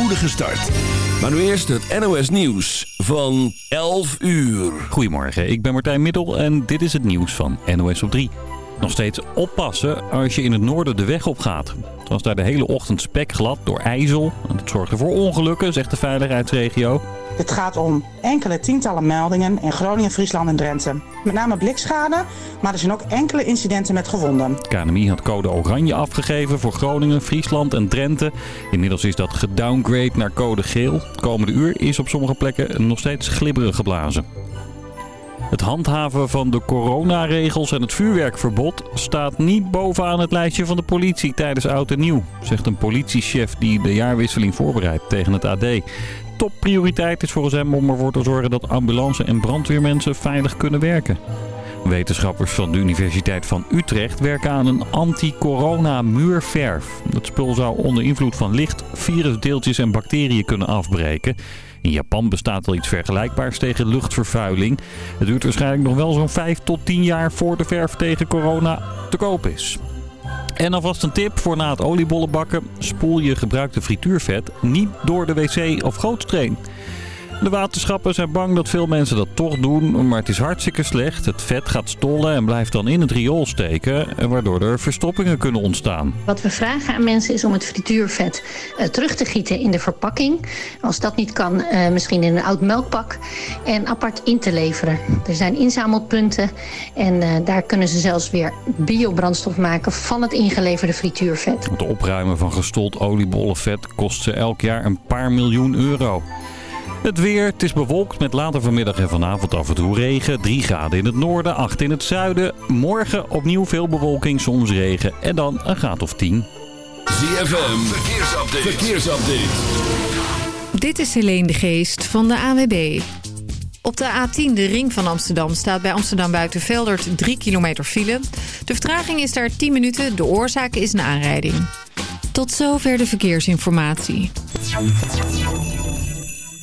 spoedige start. Maar nu eerst het NOS Nieuws van 11 uur. Goedemorgen, ik ben Martijn Middel en dit is het nieuws van NOS op 3. Nog steeds oppassen als je in het noorden de weg op gaat. Het was daar de hele ochtend spekglad door ijzel. En dat zorgde voor ongelukken, zegt de veiligheidsregio. Het gaat om enkele tientallen meldingen in Groningen, Friesland en Drenthe. Met name blikschade, maar er zijn ook enkele incidenten met gewonden. Het KNMI had code oranje afgegeven voor Groningen, Friesland en Drenthe. Inmiddels is dat gedowngrade naar code geel. Het komende uur is op sommige plekken nog steeds glibberig geblazen. Het handhaven van de coronaregels en het vuurwerkverbod staat niet bovenaan het lijstje van de politie tijdens Oud en Nieuw, zegt een politiechef die de jaarwisseling voorbereidt tegen het AD. Topprioriteit is volgens hem om ervoor te zorgen dat ambulance- en brandweermensen veilig kunnen werken. Wetenschappers van de Universiteit van Utrecht werken aan een anti-corona muurverf. Dat spul zou onder invloed van licht virusdeeltjes en bacteriën kunnen afbreken. In Japan bestaat al iets vergelijkbaars tegen luchtvervuiling. Het duurt waarschijnlijk nog wel zo'n 5 tot 10 jaar voor de verf tegen corona te koop is. En alvast een tip voor na het oliebollen bakken. Spoel je gebruikte frituurvet niet door de wc of gootsteen. De waterschappen zijn bang dat veel mensen dat toch doen, maar het is hartstikke slecht. Het vet gaat stollen en blijft dan in het riool steken, waardoor er verstoppingen kunnen ontstaan. Wat we vragen aan mensen is om het frituurvet uh, terug te gieten in de verpakking. Als dat niet kan, uh, misschien in een oud melkpak en apart in te leveren. Er zijn inzamelpunten en uh, daar kunnen ze zelfs weer biobrandstof maken van het ingeleverde frituurvet. Het opruimen van gestold oliebollenvet kost ze elk jaar een paar miljoen euro. Het weer, het is bewolkt met later vanmiddag en vanavond af en toe regen. 3 graden in het noorden, 8 in het zuiden. Morgen opnieuw veel bewolking, soms regen en dan een graad of 10. ZFM, verkeersupdate. verkeersupdate. Dit is Helene de Geest van de AWB. Op de A10, de ring van Amsterdam, staat bij Amsterdam Buitenveldert 3 kilometer file. De vertraging is daar 10 minuten, de oorzaak is een aanrijding. Tot zover de verkeersinformatie.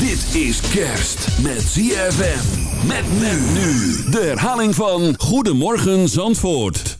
Dit is kerst met ZFM. Met men nu. De herhaling van Goedemorgen Zandvoort.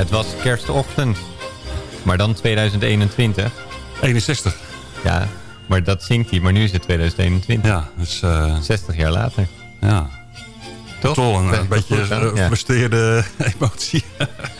Het was kerstochtend. Maar dan 2021. 61. Ja, maar dat zingt hij. Maar nu is het 2021. Ja, dus... eh, 60 jaar later. ja. Toch? Toch een, beetje eh, Ja. gefrustreerde emotie.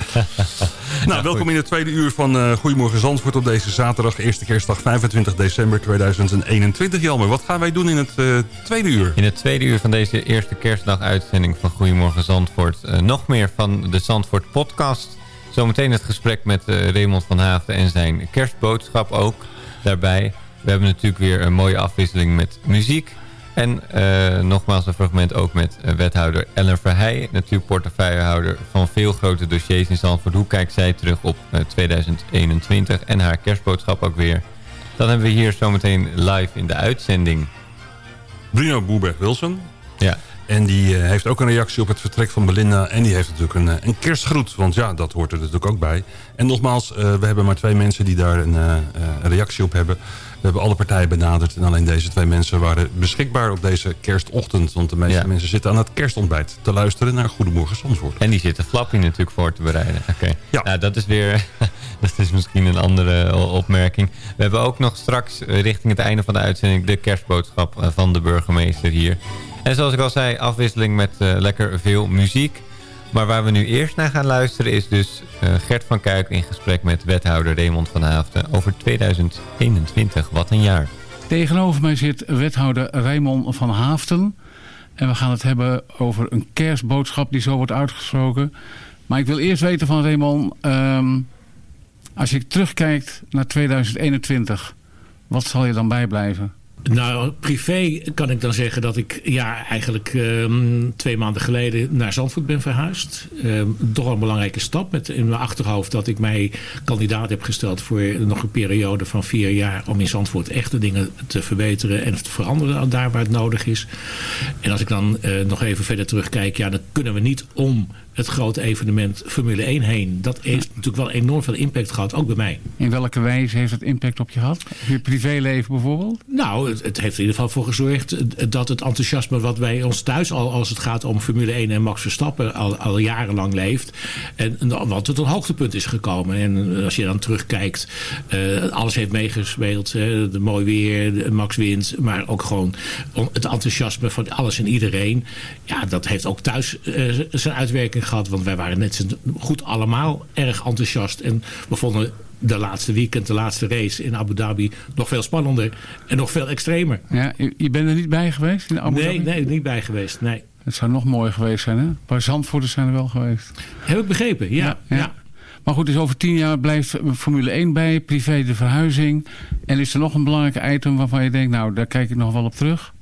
nou, welkom in het tweede uur van eh Goedemorgen Zandvoort op deze zaterdag, eerste kerstdag 25 december 2021. Jelmer, wat gaan wij doen in het eh, tweede uur? In het tweede uur van deze eerste kerstdag uitzending van Goedemorgen Zandvoort... eh, nog meer van de Zandvoort podcast. Zometeen het gesprek met eh, Raymond van Haafden en zijn kerstboodschap ook daarbij. We hebben natuurlijk weer een mooie afwisseling met muziek. En eh, nogmaals een fragment ook met eh, wethouder Ellen Verheij... natuurlijk portefeuillehouder van veel grote dossiers in Zandvoort. Hoe kijkt zij terug op eh, 2021 en haar kerstboodschap ook weer... Dan hebben we hier zometeen live in de uitzending. Bruno Boerberg-Wilson. Ja, En die eh, heeft ook een reactie op het vertrek van Belinda. En die heeft natuurlijk een, eh, een kerstgroet. Want ja, dat hoort er natuurlijk ook bij. En nogmaals, eh, we hebben maar twee mensen die daar een, een reactie op hebben. We hebben alle partijen benaderd. En alleen deze twee mensen waren beschikbaar op deze kerstochtend. Want de meeste Ja. mensen zitten aan het kerstontbijt te luisteren naar Goedemorgen Zandvoort. en die zitten Flappy natuurlijk voor te bereiden. Oké. Ja. Nou, dat is weer... dat is misschien een andere opmerking. We hebben ook nog straks richting het einde van de uitzending... de kerstboodschap van de burgemeester hier. En zoals ik al zei, afwisseling met eh, lekker veel muziek. Maar waar we nu eerst naar gaan luisteren is dus eh, Gert van Kuik... in gesprek met wethouder Raymond van Haafden over 2021. Wat een jaar. Tegenover mij zit wethouder Raymond van Haafden. En we gaan het hebben over een kerstboodschap die zo wordt uitgesproken. Maar ik wil eerst weten van Raymond... ehm, als je terugkijkt naar 2021... wat zal je dan bijblijven? Nou, privé kan ik dan zeggen dat ik ja, eigenlijk ehm, twee maanden geleden naar Zandvoort ben verhuisd. Ehm, toch een belangrijke stap met in mijn achterhoofd dat ik mij kandidaat heb gesteld voor nog een periode van vier jaar om in Zandvoort echte dingen te verbeteren en te veranderen daar waar het nodig is. En als ik dan eh, nog even verder terugkijk, ja, dan kunnen we niet om het grote evenement Formule 1 heen. Dat heeft natuurlijk wel enorm veel impact gehad, ook bij mij. In welke wijze heeft het impact op je gehad? Op je privéleven bijvoorbeeld? Nou, het, het heeft in ieder geval voor gezorgd eh, dat het enthousiasme wat bij ons thuis al als het gaat om Formule 1 en Max Verstappen al, al jarenlang leeft. En en wat tot een hoogtepunt is gekomen. En eh, als je dan terugkijkt, eh, alles heeft meegespeeld. Hè, de mooi weer, de Max wint, maar ook gewoon het enthousiasme van alles en iedereen. Ja, dat heeft ook thuis zijn uitwerking gehad. Want wij waren net zo goed allemaal erg enthousiast. En we vonden de laatste weekend, de laatste race in Abu Dhabi nog veel spannender en nog veel extremer. Ja, je, bent er niet bij geweest in Abu Nee, Dhabi? nee, niet bij geweest. Nee. Het zou nog mooi geweest zijn, hè? Een paar Zandvoorters zijn er wel geweest. Heb ik begrepen, ja. ja. Maar goed, dus over tien jaar blijft Formule 1 bij, privé de verhuizing. En is er nog een belangrijk item waarvan je denkt, nou, daar kijk ik nog wel op terug?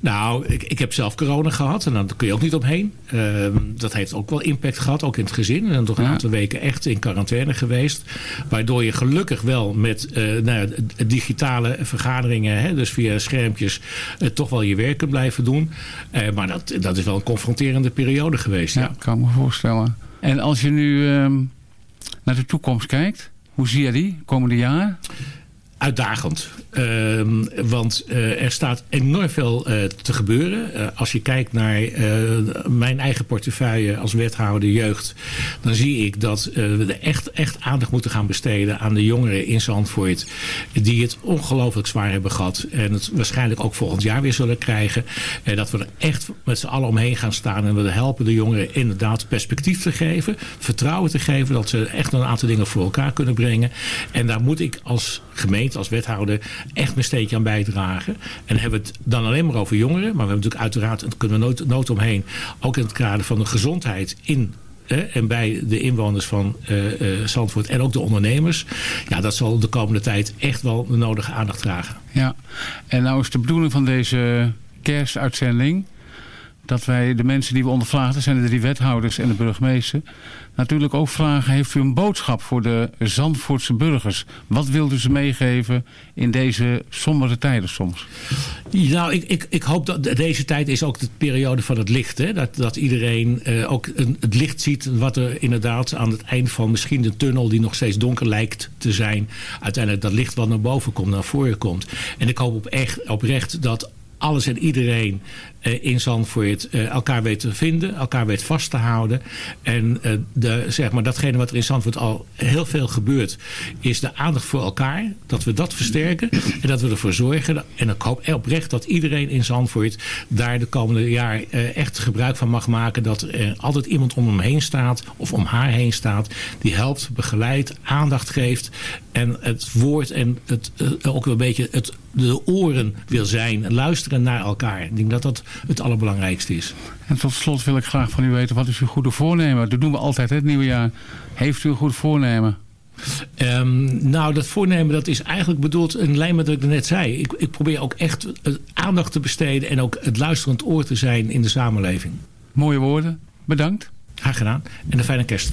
Nou, ik, ik heb zelf corona gehad en daar kun je ook niet omheen. Ehm, dat heeft ook wel impact gehad, ook in het gezin. En toch een Ja. aantal weken echt in quarantaine geweest. Waardoor je gelukkig wel met eh, nou ja, digitale vergaderingen, hè, dus via schermpjes, eh, toch wel je werk kunt blijven doen. Eh, maar dat, dat is wel een confronterende periode geweest. Ja. Ja, kan me voorstellen. En als je nu ehm, naar de toekomst kijkt, hoe zie je die komende jaar? Uitdagend. Ehm, want eh, er staat enorm veel eh, te gebeuren. Eh, als je kijkt naar mijn eigen portefeuille als wethouder jeugd... dan zie ik dat we er echt, echt aandacht moeten gaan besteden... aan de jongeren in Zandvoort... die het ongelooflijk zwaar hebben gehad... en het waarschijnlijk ook volgend jaar weer zullen krijgen. En dat we er echt met z'n allen omheen gaan staan... en we helpen de jongeren inderdaad perspectief te geven... vertrouwen te geven dat ze echt een aantal dingen voor elkaar kunnen brengen. En daar moet ik als gemeente, als wethouder... echt mijn steentje aan bijdragen. En hebben we het dan alleen maar over jongeren... maar we hebben natuurlijk uiteraard, daar kunnen we nooit omheen... ook in het kader van de gezondheid in en bij de inwoners van eh eh, Zandvoort en ook de ondernemers. Ja, dat zal de komende tijd echt wel de nodige aandacht dragen. Ja, en nou is de bedoeling van deze kerstuitzending... dat wij de mensen die we ondervragen, zijn de drie wethouders en de burgemeester... natuurlijk ook vragen, heeft u een boodschap voor de Zandvoortse burgers? Wat wilt u ze meegeven in deze sombere tijden soms? Nou, ik, ik, ik hoop dat deze tijd is ook de periode van het licht. Hè? Dat, dat iedereen eh, ook een, het licht ziet. Wat er inderdaad aan het eind van misschien de tunnel die nog steeds donker lijkt te zijn. Uiteindelijk dat licht wat naar boven komt, naar voren komt. En ik hoop op echt, oprecht dat alles en iedereen in Zandvoort eh, elkaar weet te vinden, elkaar weet vast te houden. En eh, de, zeg maar, datgene wat er in Zandvoort al heel veel gebeurt, is de aandacht voor elkaar. Dat we dat versterken en dat we ervoor zorgen. En ik hoop oprecht dat iedereen in Zandvoort daar de komende jaar eh, echt gebruik van mag maken. Dat er altijd iemand om hem heen staat of om haar heen staat. Die helpt, begeleidt, aandacht geeft. En het woord en het, eh, ook een beetje het, de oren wil zijn. En luisteren naar elkaar. Ik denk dat dat het allerbelangrijkste is. En tot slot wil ik graag van u weten, wat is uw goede voornemen? Dat doen we altijd, hè, het nieuwe jaar. Heeft u een goed voornemen? Ehm, nou, dat voornemen dat is eigenlijk bedoeld in lijn met wat ik net zei. Ik, ik probeer ook echt eh, aandacht te besteden en ook het luisterend oor te zijn in de samenleving. Mooie woorden. Bedankt. Graag gedaan. En een fijne kerst.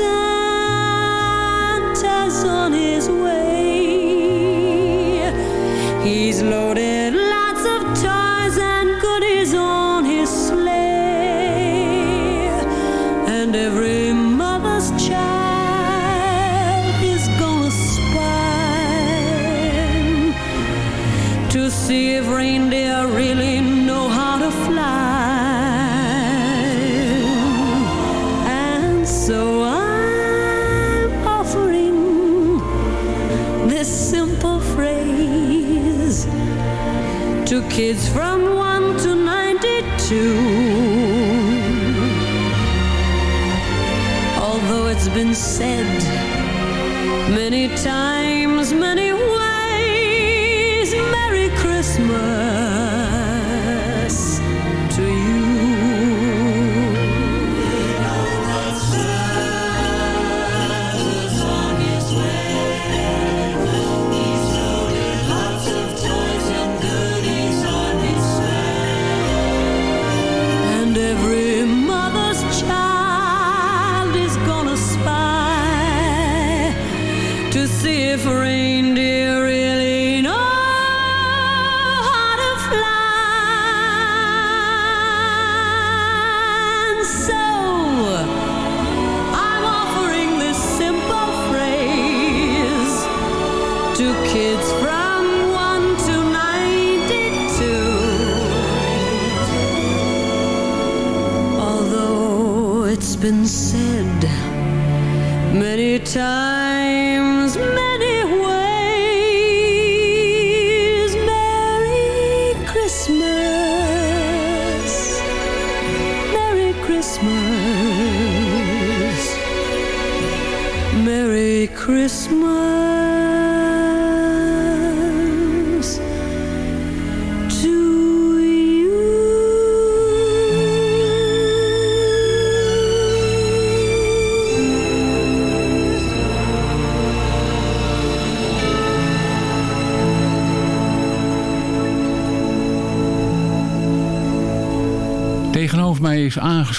sun. Kids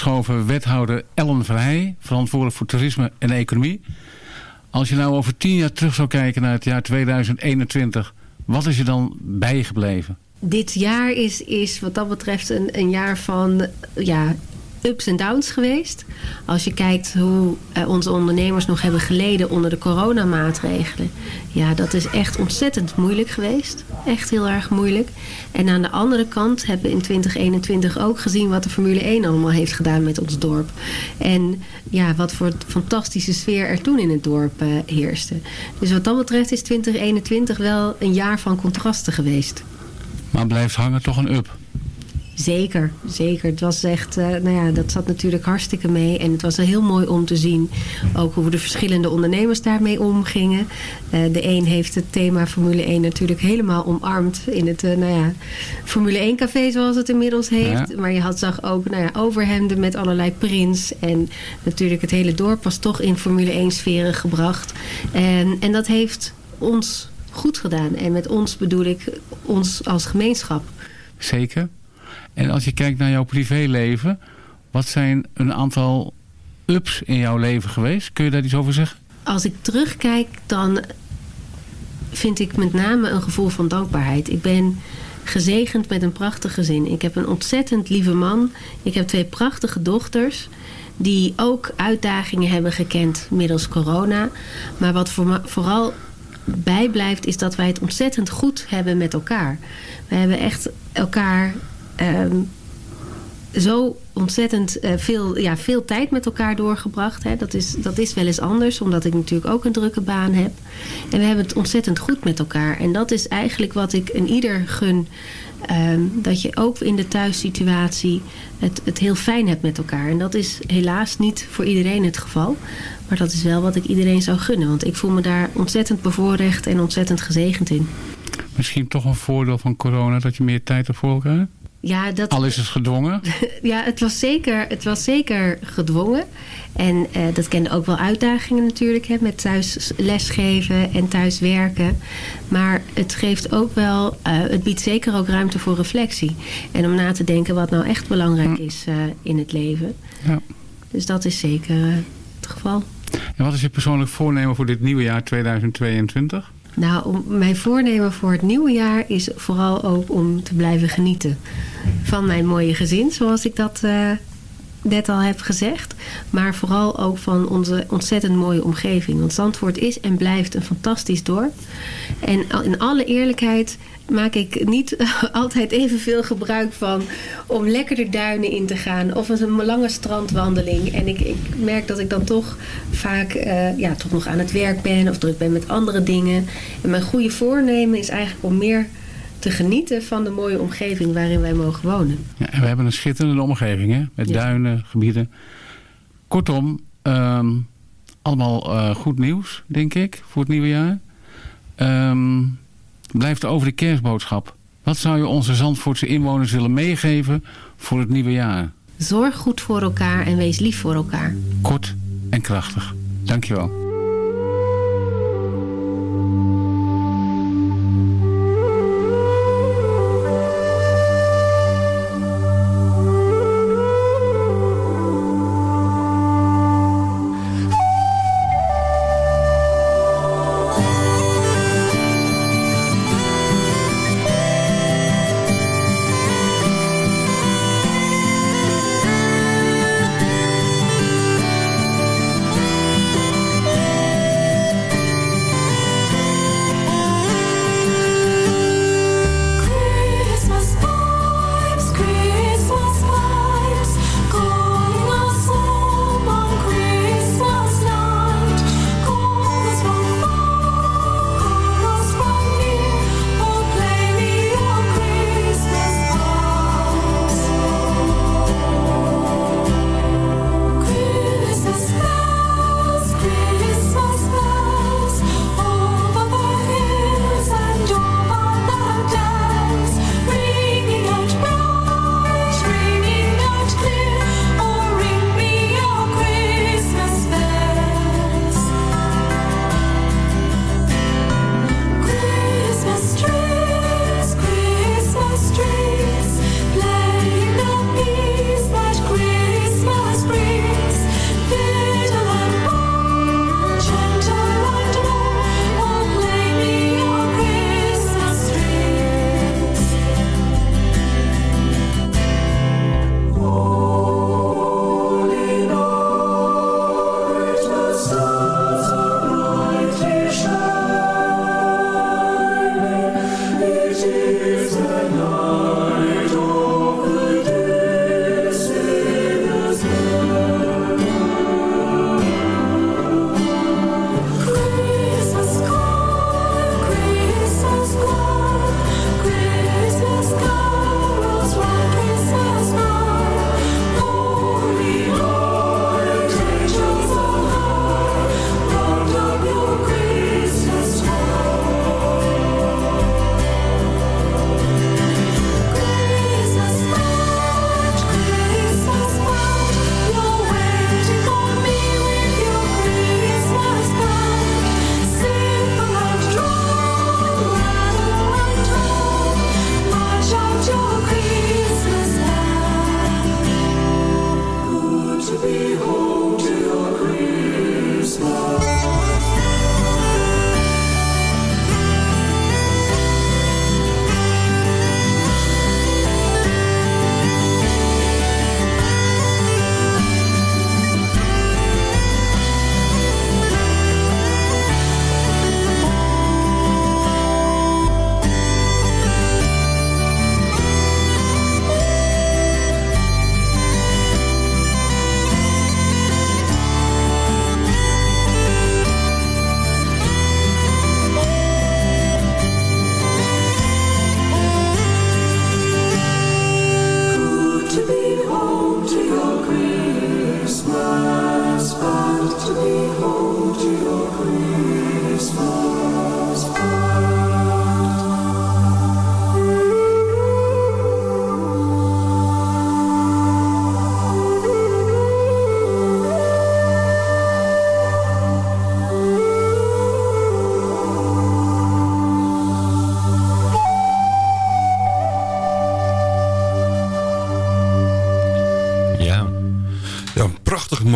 aangeschoven wethouder Ellen Verheij, verantwoordelijk voor toerisme en economie. Als je nou over tien jaar terug zou kijken naar het jaar 2021, wat is je dan bijgebleven? Dit jaar is, is wat dat betreft een, een jaar van ja, ups en downs geweest. Als je kijkt hoe eh, onze ondernemers nog hebben geleden onder de coronamaatregelen. Ja, dat is echt ontzettend moeilijk geweest. Echt heel erg moeilijk. En aan de andere kant hebben we in 2021 ook gezien wat de Formule 1 allemaal heeft gedaan met ons dorp. En ja, wat voor fantastische sfeer er toen in het dorp eh, heerste. Dus wat dat betreft is 2021 wel een jaar van contrasten geweest. Maar blijft hangen toch een up. Zeker, zeker. Het was echt, eh, nou ja, dat zat natuurlijk hartstikke mee. En het was heel mooi om te zien ook hoe de verschillende ondernemers daarmee omgingen. Eh, de een heeft het thema Formule 1 natuurlijk helemaal omarmd in het, eh, nou ja, Formule 1 café zoals het inmiddels heeft. Ja. Maar je had, zag ook, nou ja, overhemden met allerlei prints. En natuurlijk het hele dorp was toch in Formule 1 sferen gebracht. En, en dat heeft ons goed gedaan. En met ons bedoel ik ons als gemeenschap. Zeker. En als je kijkt naar jouw privéleven, wat zijn een aantal ups in jouw leven geweest? Kun je daar iets over zeggen? Als ik terugkijk, dan vind ik met name een gevoel van dankbaarheid. Ik ben gezegend met een prachtig gezin. Ik heb een ontzettend lieve man. Ik heb twee prachtige dochters. Die ook uitdagingen hebben gekend middels corona. Maar wat vooral bijblijft is dat wij het ontzettend goed hebben met elkaar. We hebben echt elkaar ehm, zo ontzettend eh, veel, ja, veel tijd met elkaar doorgebracht. Hè. Dat, is, dat is wel eens anders, omdat ik natuurlijk ook een drukke baan heb. En we hebben het ontzettend goed met elkaar. En dat is eigenlijk wat ik een ieder gun. ehm, dat je ook in de thuissituatie het, het heel fijn hebt met elkaar. En dat is helaas niet voor iedereen het geval. Maar dat is wel wat ik iedereen zou gunnen. Want ik voel me daar ontzettend bevoorrecht en ontzettend gezegend in. Misschien toch een voordeel van corona dat je meer tijd hebt voor elkaar? Ja, dat, Al is het gedwongen. ja, het was zeker, het was zeker gedwongen. En eh, dat kende ook wel uitdagingen natuurlijk. Hè, met thuis lesgeven en thuis werken. Maar het geeft ook wel... eh, het biedt zeker ook ruimte voor reflectie. En om na te denken wat nou echt belangrijk is eh, in het leven. Ja. Dus dat is zeker het geval. En wat is je persoonlijk voornemen voor dit nieuwe jaar 2022? Nou, mijn voornemen voor het nieuwe jaar is vooral ook om te blijven genieten van mijn mooie gezin, zoals ik dat eh, net al heb gezegd. Maar vooral ook van onze ontzettend mooie omgeving. Want Zandvoort is en blijft een fantastisch dorp. En in alle eerlijkheid maak ik niet altijd evenveel gebruik van om lekker de duinen in te gaan. Of een lange strandwandeling. En ik, ik merk dat ik dan toch vaak eh, ja, toch nog aan het werk ben of druk ben met andere dingen. En mijn goede voornemen is eigenlijk om meer te genieten van de mooie omgeving waarin wij mogen wonen. Ja, we hebben een schitterende omgeving, hè? Met duinen, gebieden. Kortom, ehm, allemaal eh, goed nieuws, denk ik, voor het nieuwe jaar. Um, blijft over de kerstboodschap. Wat zou je onze Zandvoortse inwoners willen meegeven voor het nieuwe jaar? Zorg goed voor elkaar en wees lief voor elkaar. Kort en krachtig. Dankjewel.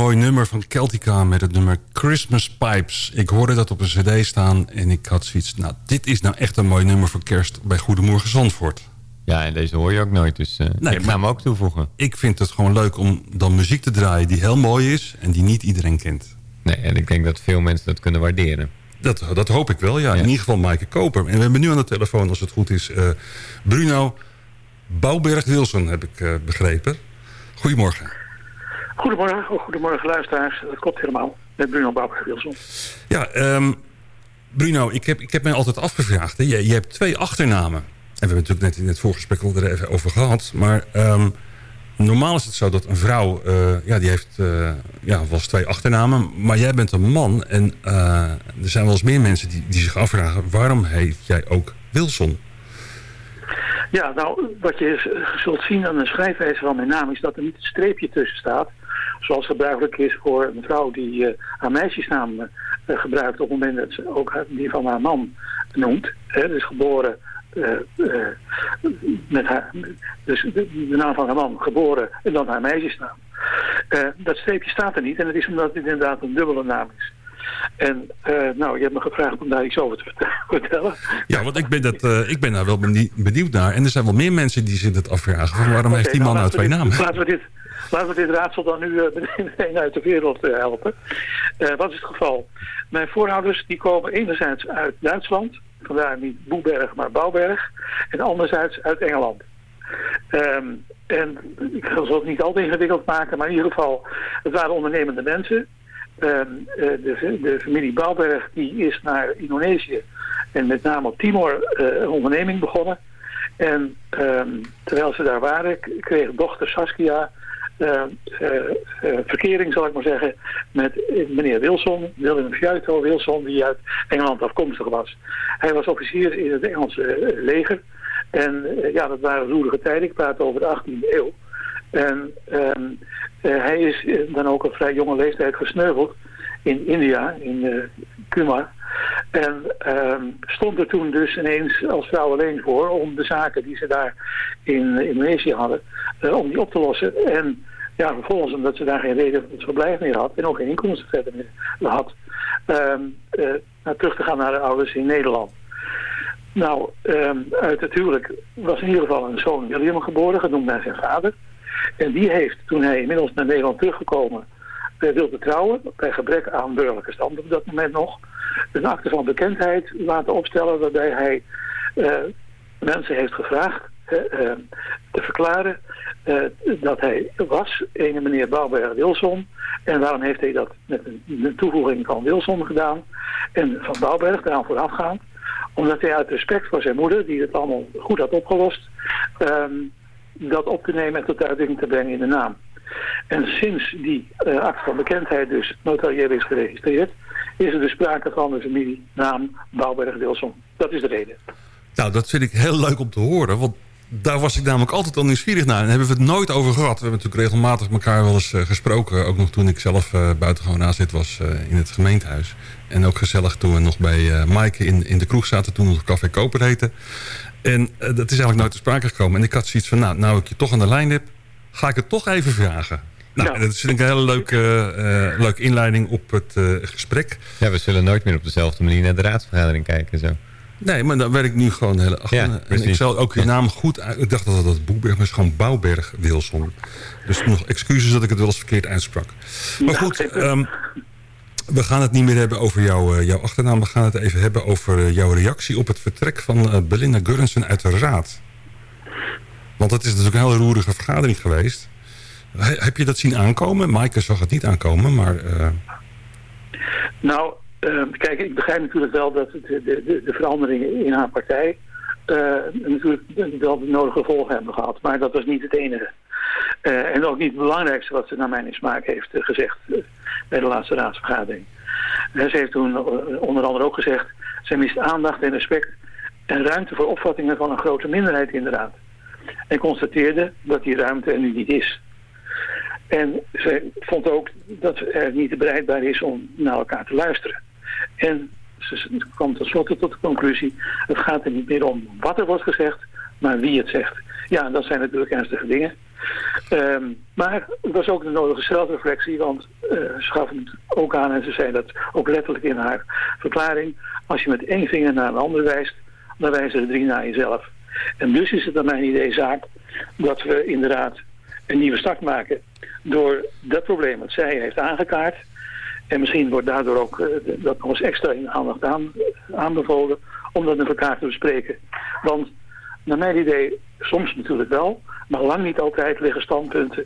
mooi nummer van Celtica met het nummer Christmas Pipes. Ik hoorde dat op een cd staan en ik had zoiets... nou, dit is nou echt een mooi nummer voor kerst bij Goedemorgen Zandvoort. Ja, en deze hoor je ook nooit, dus eh, nee, ik ga hem ook toevoegen. Ik vind het gewoon leuk om dan muziek te draaien die heel mooi is... en die niet iedereen kent. Nee, en ik denk dat veel mensen dat kunnen waarderen. Dat, dat hoop ik wel, ja. In ieder geval Maaike Koper. En we hebben nu aan de telefoon, als het goed is... Eh, Bruno Bouwberg-Wilson, heb ik eh, begrepen. Goedemorgen. Goedemorgen, goedemorgen luisteraars. Dat klopt helemaal. Met Bruno Bouwberg-Wilson. Ja, ehm, Bruno, ik heb, ik heb mij altijd afgevraagd. Hè? Je, je hebt twee achternamen. En we hebben natuurlijk net in het voorgesprek al er even over gehad. Maar ehm, normaal is het zo dat een vrouw... Uh, ja, die heeft uh, ja, wel twee achternamen. Maar jij bent een man. En eh, er zijn wel eens meer mensen die, die zich afvragen... waarom heeft jij ook Wilson? Ja, nou, wat je zult zien aan de schrijfwijze van mijn naam... is dat er niet een streepje tussen staat... Zoals gebruikelijk is voor een vrouw die eh, haar meisjesnaam eh, gebruikt op het moment dat ze ook die van haar man noemt. Hè, dus geboren eh, met haar, dus de, de naam van haar man, geboren en dan haar meisjesnaam. Dat streepje staat er niet en het is omdat het inderdaad een dubbele naam is. En nou, je hebt me gevraagd om daar iets over te verte- vertellen. Ja, want ik ben, dat, ik ben daar wel benie- benieuwd naar. En er zijn wel meer mensen die zich dat afvragen. Van waarom heeft die man nou twee we dit- namen? Laten we dit, laten we dit raadsel dan nu eh, meteen uit de wereld eh, helpen. Eh, wat is het geval? Mijn voorouders die komen enerzijds uit Duitsland, vandaar niet Boeberg maar Bouwberg, en anderzijds uit Engeland. Ehm, en ik zal het niet al te ingewikkeld maken, maar in ieder geval, het waren ondernemende mensen. Ehm, eh, de, de familie Bouwberg die is naar Indonesië en met name op Timor een onderneming begonnen. En ehm, terwijl ze daar waren, kreeg dochter Saskia eh, verkering, zal ik maar zeggen, met meneer Wilson, Willem Fjuito Wilson, die uit Engeland afkomstig was. Hij was officier in het Engelse leger. En ja, dat waren roerige tijden. Ik praat over de 18e eeuw. En ehm, eh, hij is dan ook op vrij jonge leeftijd gesneuveld in India, in Kumar. En ehm, stond er toen dus ineens als vrouw alleen voor om de zaken die ze daar in Indonesië hadden, eh, om die op te lossen. En ja, vervolgens omdat ze daar geen reden tot verblijf meer had en ook geen inkomsten verder meer had, ehm, eh, naar terug te gaan naar de ouders in Nederland. Nou, ehm, uit het was in ieder geval een zoon William geboren, genoemd naar zijn vader. En die heeft, toen hij inmiddels naar Nederland teruggekomen wilde trouwen, bij gebrek aan burgerlijke stand op dat moment nog, een akte van bekendheid laten opstellen waarbij hij eh, mensen heeft gevraagd eh, te verklaren eh, dat hij was, ene meneer Bouwberg Wilson. En waarom heeft hij dat met een, een toevoeging van Wilson gedaan en van Bouwberg daaraan voorafgaand? Omdat hij uit respect voor zijn moeder, die het allemaal goed had opgelost, ehm, dat op te nemen en tot uitdrukking te brengen in de naam. En sinds die uh, acte van bekendheid dus notarieel is geregistreerd, is er dus sprake van de familienaam Bouwberg-Wilson. Dat is de reden. Nou, dat vind ik heel leuk om te horen. Want daar was ik namelijk altijd al nieuwsgierig naar. En hebben we het nooit over gehad. We hebben natuurlijk regelmatig elkaar wel eens uh, gesproken. Ook nog toen ik zelf uh, buitengewoon aanzet was in het gemeentehuis. En ook gezellig toen we nog bij Maaike in, in de kroeg zaten. Toen nog Café Koper heette. En dat is eigenlijk nooit te sprake gekomen. En ik had zoiets van, nou, nou ik je toch aan de lijn heb... ga ik het toch even vragen. Nou, ja. dat vind ik een hele leuke, uh, leuke inleiding op het uh, gesprek. Ja, we zullen nooit meer op dezelfde manier naar de raadsvergadering kijken. Zo. Nee, maar dan werk ik nu gewoon heel achter. Ja, en ik zal ook je naam goed uit. Ik dacht dat dat Boekberg was, gewoon Bouwberg Wilson. Dus nog excuses dat ik het wel eens verkeerd uitssprak. Maar ja, goed, um, we gaan het niet meer hebben over jouw, uh, jouw achternaam. We gaan het even hebben over jouw reactie op het vertrek van uh, Belinda Gurrensen uit de raad. Want dat is natuurlijk een hele roerige vergadering geweest. He, heb je dat zien aankomen? Maaike zag het niet aankomen, maar... Uh... Nou, uh, kijk, ik begrijp natuurlijk wel dat de, de, de veranderingen in haar partij... Uh, natuurlijk wel de nodige gevolgen hebben gehad. Maar dat was niet het enige. Uh, en ook niet het belangrijkste wat ze naar mijn smaak heeft gezegd bij de laatste raadsvergadering. ze heeft toen onder andere ook gezegd... zij mist aandacht en respect en ruimte voor opvattingen van een grote minderheid in de raad. En constateerde dat die ruimte er nu niet is. En ze vond ook dat er niet bereidbaar is om naar elkaar te luisteren. En ze kwam tenslotte tot de conclusie... het gaat er niet meer om wat er wordt gezegd, maar wie het zegt. Ja, dat zijn natuurlijk ernstige dingen. Um, maar het was ook de nodige zelfreflectie, want uh, ze gaf het ook aan... en ze zei dat ook letterlijk in haar verklaring... als je met één vinger naar een ander wijst, dan wijzen er drie naar jezelf. En dus is het naar mijn idee zaak dat we inderdaad een nieuwe start maken... door dat probleem dat zij heeft aangekaart... En misschien wordt daardoor ook uh, dat nog eens extra in aandacht aan, aanbevolen om dat met elkaar te bespreken. Want naar mijn idee, soms natuurlijk wel, maar lang niet altijd liggen standpunten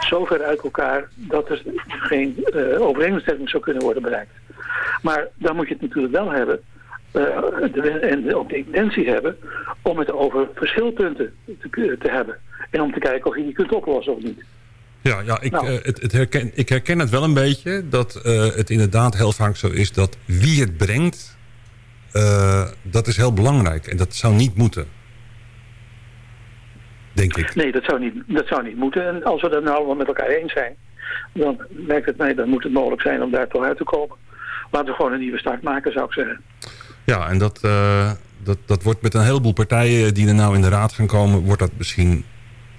zo ver uit elkaar dat er geen uh, overeenstemming zou kunnen worden bereikt. Maar dan moet je het natuurlijk wel hebben eh, de, en ook de intentie hebben om het over verschilpunten te, te hebben. En om te kijken of je die kunt oplossen of niet. Ja, ja ik, Nou. eh, het, het herken, ik herken het wel een beetje. Dat eh, het inderdaad heel vaak zo is dat wie het brengt... eh, dat is heel belangrijk. En dat zou niet moeten. Denk ik. Nee, dat zou, niet, dat zou niet moeten. En als we dat nou allemaal met elkaar eens zijn, dan lijkt het mij, dan moet het mogelijk zijn om daar toch uit te komen. Laten we gewoon een nieuwe start maken, zou ik zeggen. Ja, en dat, eh, dat, dat wordt met een heleboel partijen die er nou in de raad gaan komen... wordt dat misschien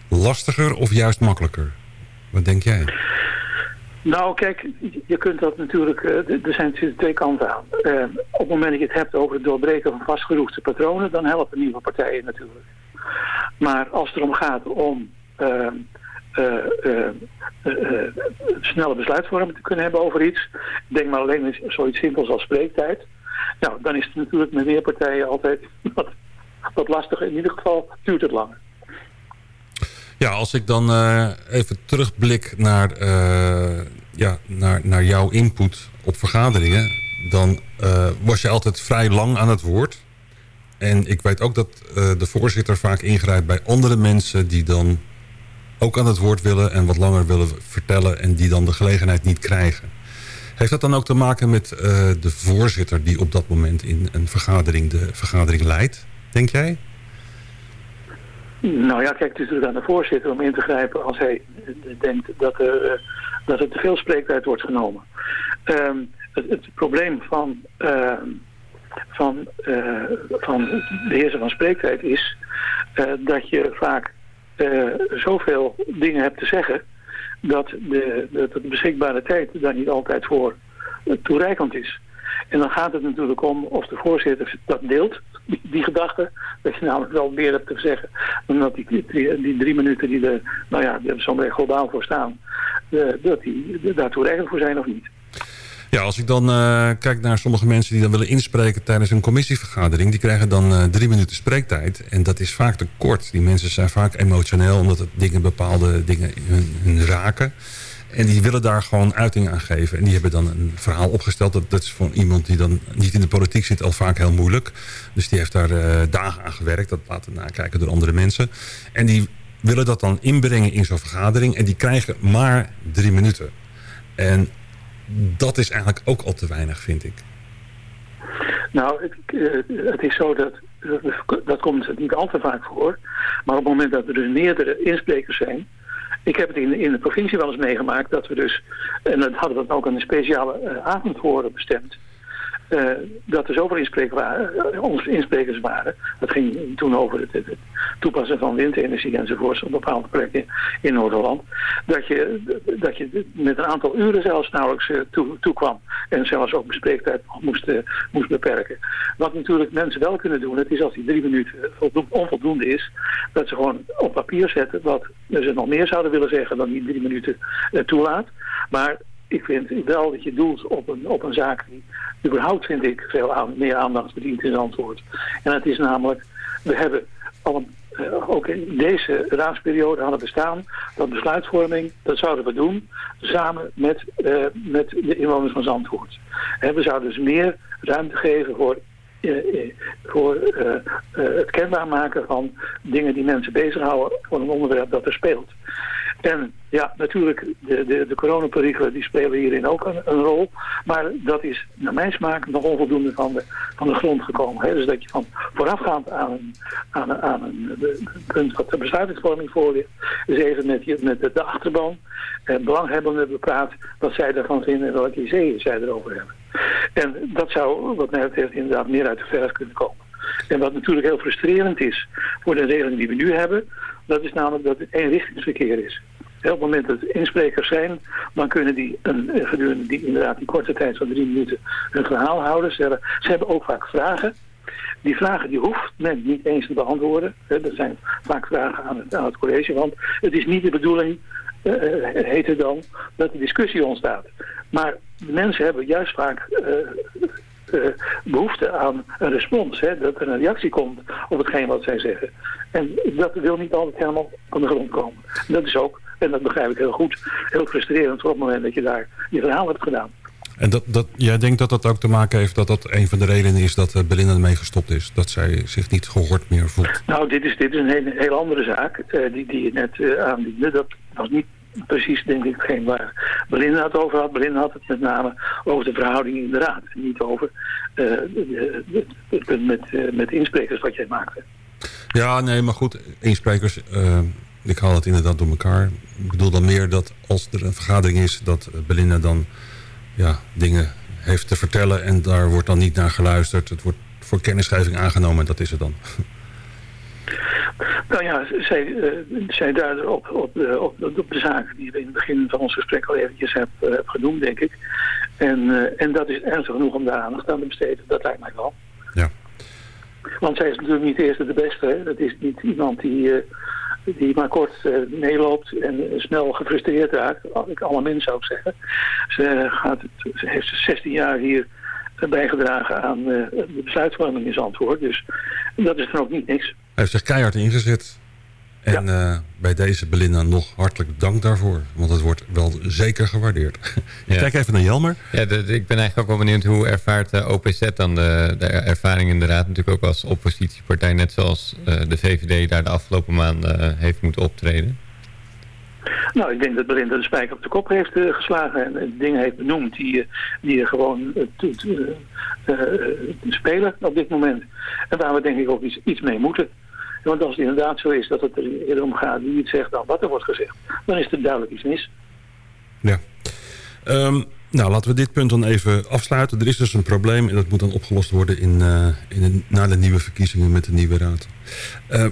lastiger of juist makkelijker? Wat denk jij? Nou, kijk, je kunt dat natuurlijk, eh, er zijn natuurlijk twee kanten aan. Eh, op het moment dat je het hebt over het doorbreken van vastgeroeste patronen, dan helpen nieuwe partijen natuurlijk. Maar als het erom gaat om eh, eh, eh, eh, eh, snelle besluitvorming te kunnen hebben over iets, denk maar alleen zoiets simpels als spreektijd. Nou, dan is het natuurlijk met meer partijen altijd wat, wat lastiger. In ieder geval duurt het langer. Ja, als ik dan eh, even terugblik naar, eh, ja, naar, naar jouw input op vergaderingen... dan eh, was je altijd vrij lang aan het woord. En ik weet ook dat de voorzitter vaak ingrijpt bij andere mensen... die dan ook aan het woord willen en wat langer willen vertellen... en die dan de gelegenheid niet krijgen. Heeft dat dan ook te maken met eh, de voorzitter... die op dat moment in een vergadering de vergadering leidt, denk jij? Nou ja, kijk, het is natuurlijk aan de voorzitter om in te grijpen als hij denkt dat er, eh, dat er te veel spreektijd wordt genomen. Ehm, het, het probleem van, ehm, van, eh, van beheersen van spreektijd is dat je vaak zoveel dingen hebt te zeggen dat de, de, de beschikbare tijd daar niet altijd voor eh, toereikend is. En dan gaat het natuurlijk om of de voorzitter dat deelt, die, gedachte. Dat je namelijk wel meer hebt te zeggen dan dat die, die, drie minuten die er, nou ja, die er zo'n globaal voor staan, eh, dat die daar toereikend voor zijn of niet. Ja, als ik dan eh, kijk naar sommige mensen die dan willen inspreken tijdens een commissievergadering, die krijgen dan eh, drie minuten spreektijd. En dat is vaak te kort. Die mensen zijn vaak emotioneel omdat het dingen, bepaalde dingen hun, hun raken. En die willen daar gewoon uiting aan geven. En die hebben dan een verhaal opgesteld. Dat, dat is voor iemand die dan niet in de politiek zit al vaak heel moeilijk. Dus die heeft daar eh, dagen aan gewerkt. Dat laten nakijken door andere mensen. En die willen dat dan inbrengen in zo'n vergadering. En die krijgen maar drie minuten. En dat is eigenlijk ook al te weinig, vind ik. Nou, het, eh, het is zo dat, dat, komt niet al te vaak voor. Maar op het moment dat er dus meerdere insprekers zijn. Ik heb het in, in de provincie wel eens meegemaakt dat we dus, en dat hadden we ook een speciale eh, avond voor bestemd. Eh, dat er zoveel insprekers waren, eh, insprekers waren. Dat ging toen over het, toepassen van windenergie enzovoorts op bepaalde plekken in Noord-Holland. Dat je, dat je met een aantal uren zelfs nauwelijks eh, toe, toekwam. En zelfs ook bespreektijd moest, moest beperken. Wat natuurlijk mensen wel kunnen doen, het is als die drie minuten voldo- onvoldoende is, dat ze gewoon op papier zetten wat ze nog meer zouden willen zeggen dan die drie minuten toelaat. Maar ik vind wel dat je doelt op een, op een zaak die überhaupt, vind ik, veel aan, meer aandacht verdient in antwoord. En dat is namelijk, we hebben al eh, ook in deze raadsperiode hadden bestaan dat besluitvorming, dat zouden we doen, samen met, eh, met de inwoners van Zandvoort. We zouden dus meer ruimte geven voor voor eh, eh, het kenbaar maken van dingen die mensen bezighouden voor een onderwerp dat er speelt. En ja, natuurlijk, de, de, de coronaperikelen die spelen hierin ook een, rol. Maar dat is naar mijn smaak nog onvoldoende van de, van de grond gekomen. Hè? Dus dat je van voorafgaand aan een, aan een, aan punt wat de besluitvorming voor ligt, dus even met, met de, de achterban en belanghebbenden bepraat wat zij ervan vinden en welke ideeën zij erover hebben. En dat zou, wat mij betreft, inderdaad meer uit de verf kunnen komen. En wat natuurlijk heel frustrerend is voor de regeling die we nu hebben, dat is namelijk dat het eenrichtingsverkeer is. Hè, Op het moment dat er insprekers zijn, dan kunnen die een, eh, gedurende die, inderdaad die korte tijd van drie minuten hun verhaal houden. Ze hebben, ook vaak vragen. Die vragen die hoeft men niet eens te beantwoorden. Dat zijn vaak vragen aan het, college, want het is niet de bedoeling, eh, eh, heet het dan, dat er discussie ontstaat. Maar de mensen hebben juist vaak eh, behoefte aan een respons. Hè, dat er een reactie komt op hetgeen wat zij zeggen. En dat wil niet altijd helemaal van de grond komen. Dat is ook, en dat begrijp ik heel goed, heel frustrerend op het moment dat je daar je verhaal hebt gedaan. En dat, dat, jij denkt dat dat ook te maken heeft dat dat een van de redenen is dat eh, Belinda ermee gestopt is? Dat zij zich niet gehoord meer voelt? Nou, dit is, dit is een hele, hele andere zaak die, die je net uh, aandiende. Dat was niet precies, denk ik, hetgeen waar Belinda het over had. Belinda had het met name over de verhouding in de raad. En niet over het punt met, met insprekers wat jij maakte. Ja, nee, maar goed, insprekers, ik haal het inderdaad door elkaar. Ik bedoel dan meer dat als er een vergadering is, dat Belinda dan ja, dingen heeft te vertellen en daar wordt dan niet naar geluisterd. Het wordt voor kennisgeving aangenomen en dat is het dan. Nou ja, zij, uh, zij duiden op, op, de, op, op de zaak die we in het begin van ons gesprek al eventjes heb, uh, heb genoemd, denk ik. En, uh, en dat is ernstig genoeg om daar aandacht aan te besteden. Dat lijkt mij wel. Ja. Want zij is natuurlijk niet de eerste de beste. Hè? Dat is niet iemand die die maar kort meeloopt en snel gefrustreerd raakt. Ik alle mensen zou ik zeggen. Ze, gaat, ze heeft 16 jaar hier bijgedragen aan de besluitvorming in Zandvoort. Dus dat is dan ook niet niks. Hij heeft zich keihard ingezet. En ja. uh, bij deze Belinda nog hartelijk dank daarvoor. Want het wordt wel zeker gewaardeerd. Ik ja. kijk even naar Jelmer. Ja, de, de, ik ben eigenlijk ook wel benieuwd hoe ervaart uh, OPZ dan de, de, ervaring in de Raad. Natuurlijk ook als oppositiepartij. Net zoals uh, de VVD daar de afgelopen maanden heeft moeten optreden. Nou, ik denk dat Belinda de spijker op de kop heeft geslagen. En dingen heeft benoemd die, die er gewoon spelen op dit moment. En waar we denk ik ook iets, iets mee moeten. Want als het inderdaad zo is dat het er eerder om gaat wie het zegt dan wat er wordt gezegd, dan is er duidelijk iets mis. Ja. Um, nou, laten we dit punt dan even afsluiten. Er is dus een probleem en dat moet dan opgelost worden in, uh, in een, na de nieuwe verkiezingen met de nieuwe raad. Uh,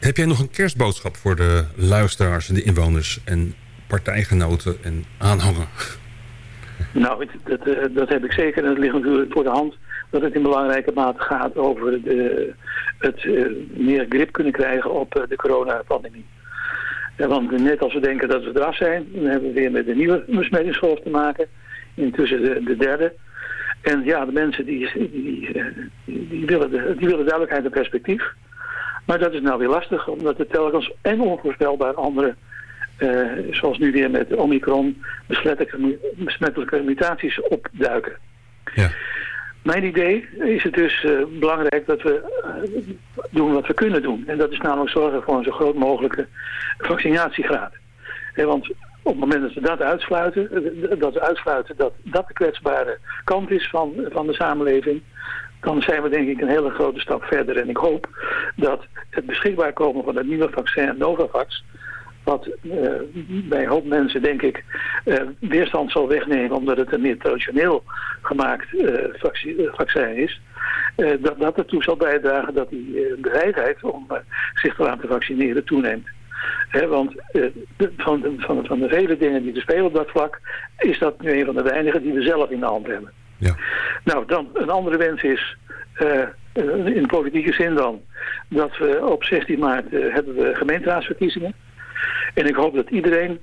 heb jij nog een kerstboodschap voor de luisteraars en de inwoners en partijgenoten en aanhangers? Nou, dat, dat, dat heb ik zeker en dat ligt natuurlijk voor de hand dat het in belangrijke mate gaat over de, het uh, meer grip kunnen krijgen op uh, de coronapandemie. Want net als we denken dat we eraf zijn, dan hebben we weer met een nieuwe besmettingsgolf te maken. Intussen de, de derde. En ja, de mensen die, die, die, die, willen de, die willen duidelijkheid en perspectief. Maar dat is nou weer lastig, omdat er telkens en onvoorspelbaar andere, zoals nu weer met Omicron, besmettelijke, besmettelijke mutaties opduiken. Ja. Mijn idee is het dus uh, belangrijk dat we uh, doen wat we kunnen doen. En dat is namelijk zorgen voor een zo groot mogelijke vaccinatiegraad. En want op het moment dat we dat uitsluiten, dat we uitsluiten dat dat de kwetsbare kant is van, van de samenleving, dan zijn we denk ik een hele grote stap verder. En ik hoop dat het beschikbaar komen van het nieuwe vaccin Novavax, wat uh, bij een hoop mensen, denk ik, weerstand zal wegnemen... omdat het een meer traditioneel gemaakt uh, vaccin is... dat dat ertoe zal bijdragen dat die bereidheid om zich te laten vaccineren toeneemt. He, want de, van, de, van, van de vele dingen die er spelen op dat vlak... is dat nu een van de weinigen die we zelf in de hand hebben. Ja. Nou, dan een andere wens is... in politieke zin dan... dat we op 16 maart hebben we gemeenteraadsverkiezingen... En ik hoop dat iedereen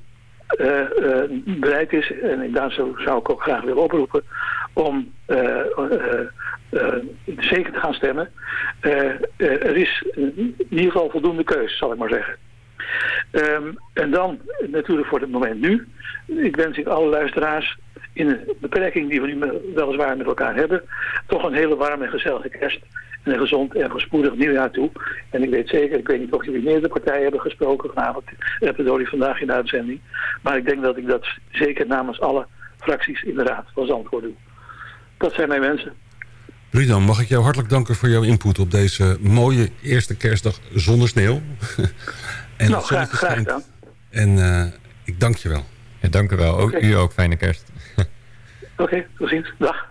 bereid is, en daar zou, ik ook graag willen oproepen, om uh, zeker te gaan stemmen. er is in ieder geval voldoende keus, zal ik maar zeggen. Um, en dan natuurlijk voor het moment nu. Ik wens ik alle luisteraars in de beperking die we nu weliswaar met elkaar hebben, toch een hele warme en gezellige kerst een gezond en voorspoedig nieuwjaar toe. En ik weet zeker, ik weet niet of jullie meerdere partijen hebben gesproken vanavond, Repedori vandaag in de uitzending. Maar ik denk dat ik dat zeker namens alle fracties in de Raad van Zandvoort doe. Dat zijn mijn wensen. Rudan, mag ik jou hartelijk danken voor jouw input op deze mooie eerste kerstdag zonder sneeuw. en nou, graag, graag gedaan. En uh, ik dank je wel. Ja, dank u wel. Ook, okay. U ook fijne kerst. Oké, okay, tot ziens. Dag.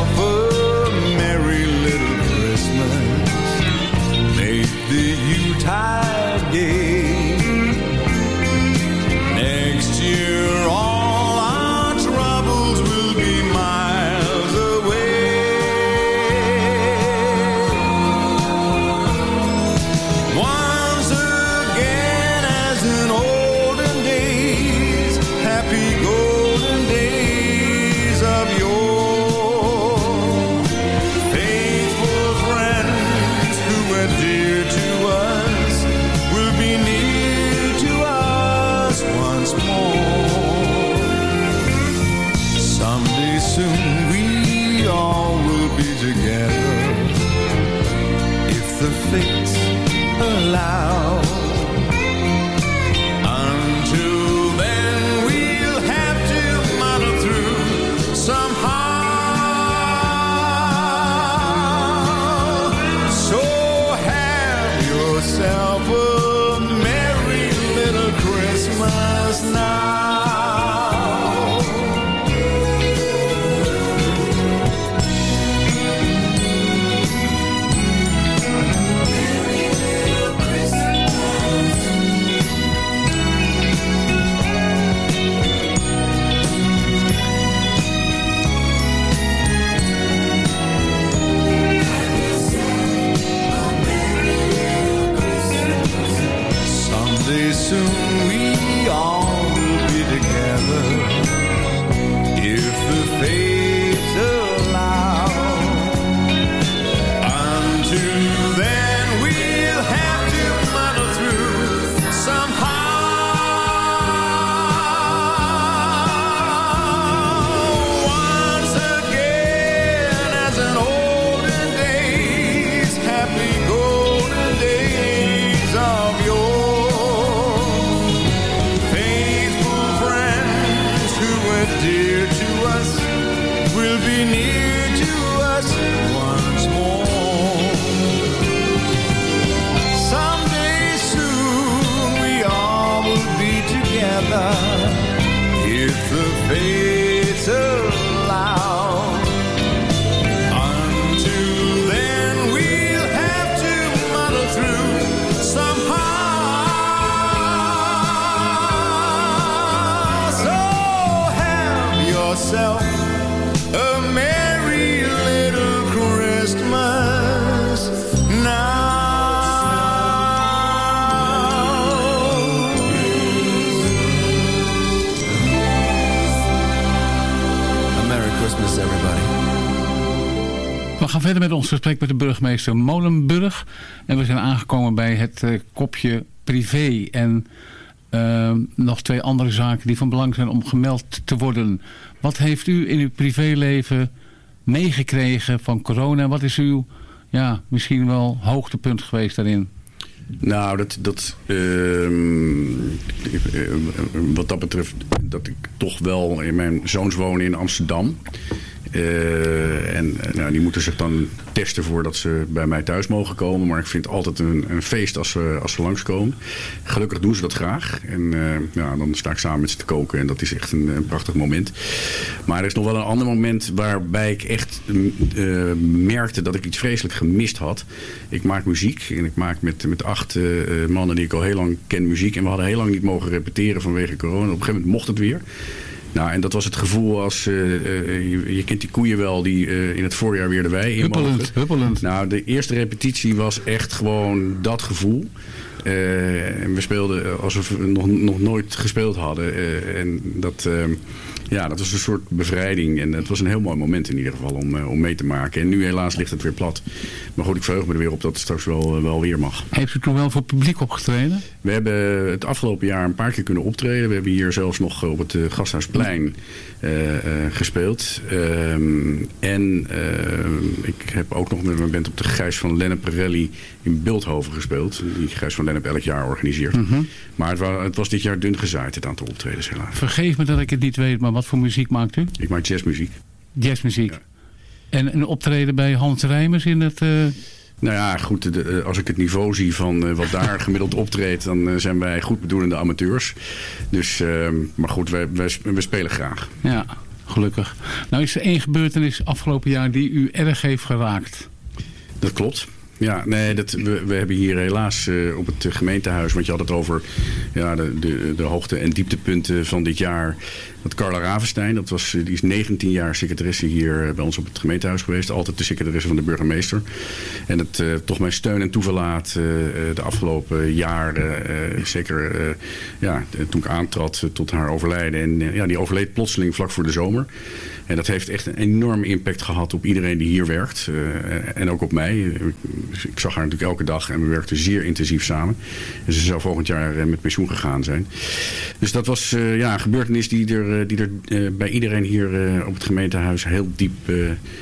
gesprek met de burgemeester Molenburg. En we zijn aangekomen bij het eh, kopje privé. En eh, nog twee andere zaken die van belang zijn om gemeld te worden. Wat heeft u in uw privéleven meegekregen van corona? Wat is uw ja, misschien wel hoogtepunt geweest daarin? Nou, dat, dat, ehm, eh, wat dat betreft, dat ik toch wel in mijn zoons wonen in Amsterdam. Eh, en eh, nou, die moeten zich dan testen voordat ze bij mij thuis mogen komen. Maar ik vind het altijd een, een feest als ze, als ze langskomen. Gelukkig doen ze dat graag. En eh, dan sta ik samen met ze te koken. En dat is echt een, prachtig moment. Maar er is nog wel een ander moment waarbij ik echt eh, merkte dat ik iets vreselijk gemist had. Ik maak muziek. En ik maak met, met acht mannen die ik al heel lang ken muziek. En we hadden heel lang niet mogen repeteren vanwege corona. Op een gegeven moment mocht het weer. Nou, en dat was het gevoel als... eh, eh, je, je kent die koeien wel die eh, in het voorjaar weer de wei in Huppelend, huppelend. Nou, de eerste repetitie was echt gewoon dat gevoel. En we speelden alsof we nog, nog nooit gespeeld hadden. En dat, eh, ja, dat was een soort bevrijding. En het was een heel mooi moment in ieder geval om, eh, om mee te maken. En nu helaas ligt het weer plat. Maar goed, ik verheug me er weer op dat het straks wel, eh, wel weer mag. Heeft u toen wel voor publiek opgetreden? We hebben het afgelopen jaar een paar keer kunnen optreden. We hebben hier zelfs nog op het eh, Gasthuisplein eh, eh, gespeeld. Ehm, en ehm, ik heb ook nog met mijn band op de Gijs van Lennep Rally in Beeldhoven gespeeld. Die Gijs van Lennep elk jaar organiseert. Mhm. Maar het, wa- het was dit jaar dun gezaaid, het aantal optredens helaas. Vergeef me dat ik het niet weet, maar wat voor muziek maakt u? Ik maak jazzmuziek. Jazzmuziek. En een optreden bij Hans Rijmers in het... eh, Nou ja, goed, de- eh, als ik het niveau zie van eh, wat daar gemiddeld optreedt... dan zijn wij goed bedoelende amateurs. Dus, ehm, maar goed, wij, spelen graag. Ja, gelukkig. Nou is er één gebeurtenis afgelopen jaar die u erg heeft geraakt. Dat klopt. Ja, nee, dat, we, we hebben hier helaas op het gemeentehuis, want je had het over ja, de, de, de hoogte- en dieptepunten van dit jaar. Dat Carla Ravenstein, dat was, die is 19 jaar secretaresse hier eh, bij ons op het gemeentehuis geweest. Altijd de secretaresse van de burgemeester. En het eh, toch mijn steun en toeverlaat eh, de afgelopen jaren. zeker ja, toen ik aantrad tot haar overlijden. En ja, die overleed plotseling vlak voor de zomer. En dat heeft echt een enorme impact gehad op iedereen die hier werkt. en ook op mij. Ik, zag haar natuurlijk elke dag en we werkten zeer intensief samen. En ze zou volgend jaar met pensioen gegaan zijn. Dus dat was ja, een gebeurtenis die er, eh, die er eh, bij iedereen hier eh, op het gemeentehuis heel diep,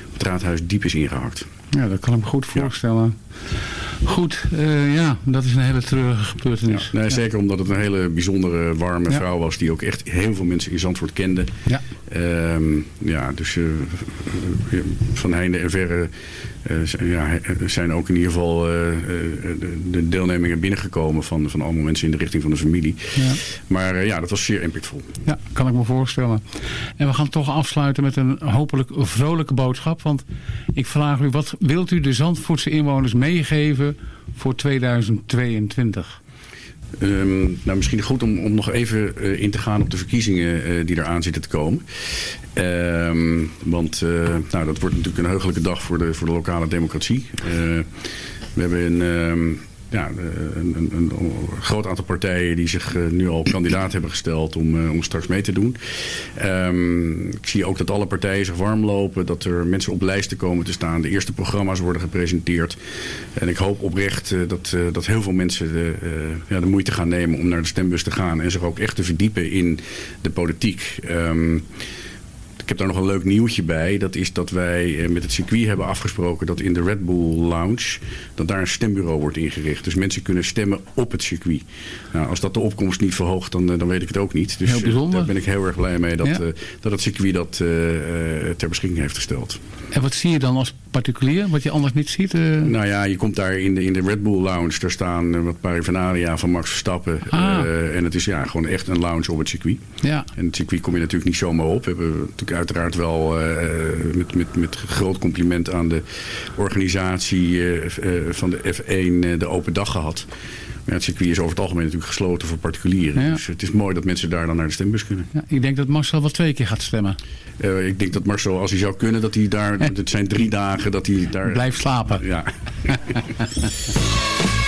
op het raadhuis diep is ingehakt. Ja, dat kan ik me goed voorstellen. Goed, ja, dat is een hele treurige gebeurtenis. Nee, Zeker omdat het een hele bijzondere, warme vrouw was... die ook echt heel veel mensen in Zandvoort kende. Ja. Ehm, ja, dus eh, van heinde en verre ja, er zijn ook in ieder geval eh, eh, de, de deelnemingen binnengekomen van, van allemaal mensen in de richting van de familie. Ja. Maar eh, ja, dat was zeer impactvol. Ja, kan ik me voorstellen. En we gaan toch afsluiten met een hopelijk vrolijke boodschap. Want ik vraag u, wat wilt u de Zandvoortse inwoners meegeven voor 2022? Ehm, nou, misschien goed om, om nog even eh, in te gaan op de verkiezingen eh, die eraan zitten te komen. Ehm, want eh, nou, dat wordt natuurlijk een heugelijke dag voor de, voor de lokale democratie. We hebben een, ehm, ja, een, een, groot aantal partijen die zich eh, nu al kandidaat hebben gesteld om, eh, om straks mee te doen. Ehm, ik zie ook dat alle partijen zich warm lopen, dat er mensen op lijsten komen te staan. De eerste programma's worden gepresenteerd. En ik hoop oprecht eh, dat, eh, dat heel veel mensen de, eh, ja, de moeite gaan nemen om naar de stembus te gaan en zich ook echt te verdiepen in de politiek. Ehm, heb daar nog een leuk nieuwtje bij. Dat is dat wij eh, met het circuit hebben afgesproken dat in de Red Bull Lounge... dat daar een stembureau wordt ingericht. Dus mensen kunnen stemmen op het circuit. Nou, als dat de opkomst niet verhoogt, dan, eh, dan weet ik het ook niet. Dus Heel eh, bijzonder. daar ben ik heel erg blij mee dat, Ja. dat het circuit dat ter beschikking heeft gesteld. En wat zie je dan als particulier, wat je anders niet ziet? eh? Nou ja, je komt daar in de, in de Red Bull Lounge. Daar staan eh, wat paraphernalia van Max Verstappen. Ah. Eh, en het is ja, gewoon echt een lounge op het circuit. Ja. En het circuit kom je natuurlijk niet zomaar op. We hebben natuurlijk uiteraard wel met, met, met groot compliment aan de organisatie van de F1 eh, de open dag gehad. Ja, het circuit is over het algemeen natuurlijk gesloten voor particulieren. Ja. Dus het is mooi dat mensen daar dan naar de stembus kunnen. Ja, ik denk dat Marcel wel twee keer gaat stemmen. Eh, ik denk dat Marcel, als hij zou kunnen, dat hij daar... Het zijn drie dagen dat hij daar... Blijft slapen. Ja.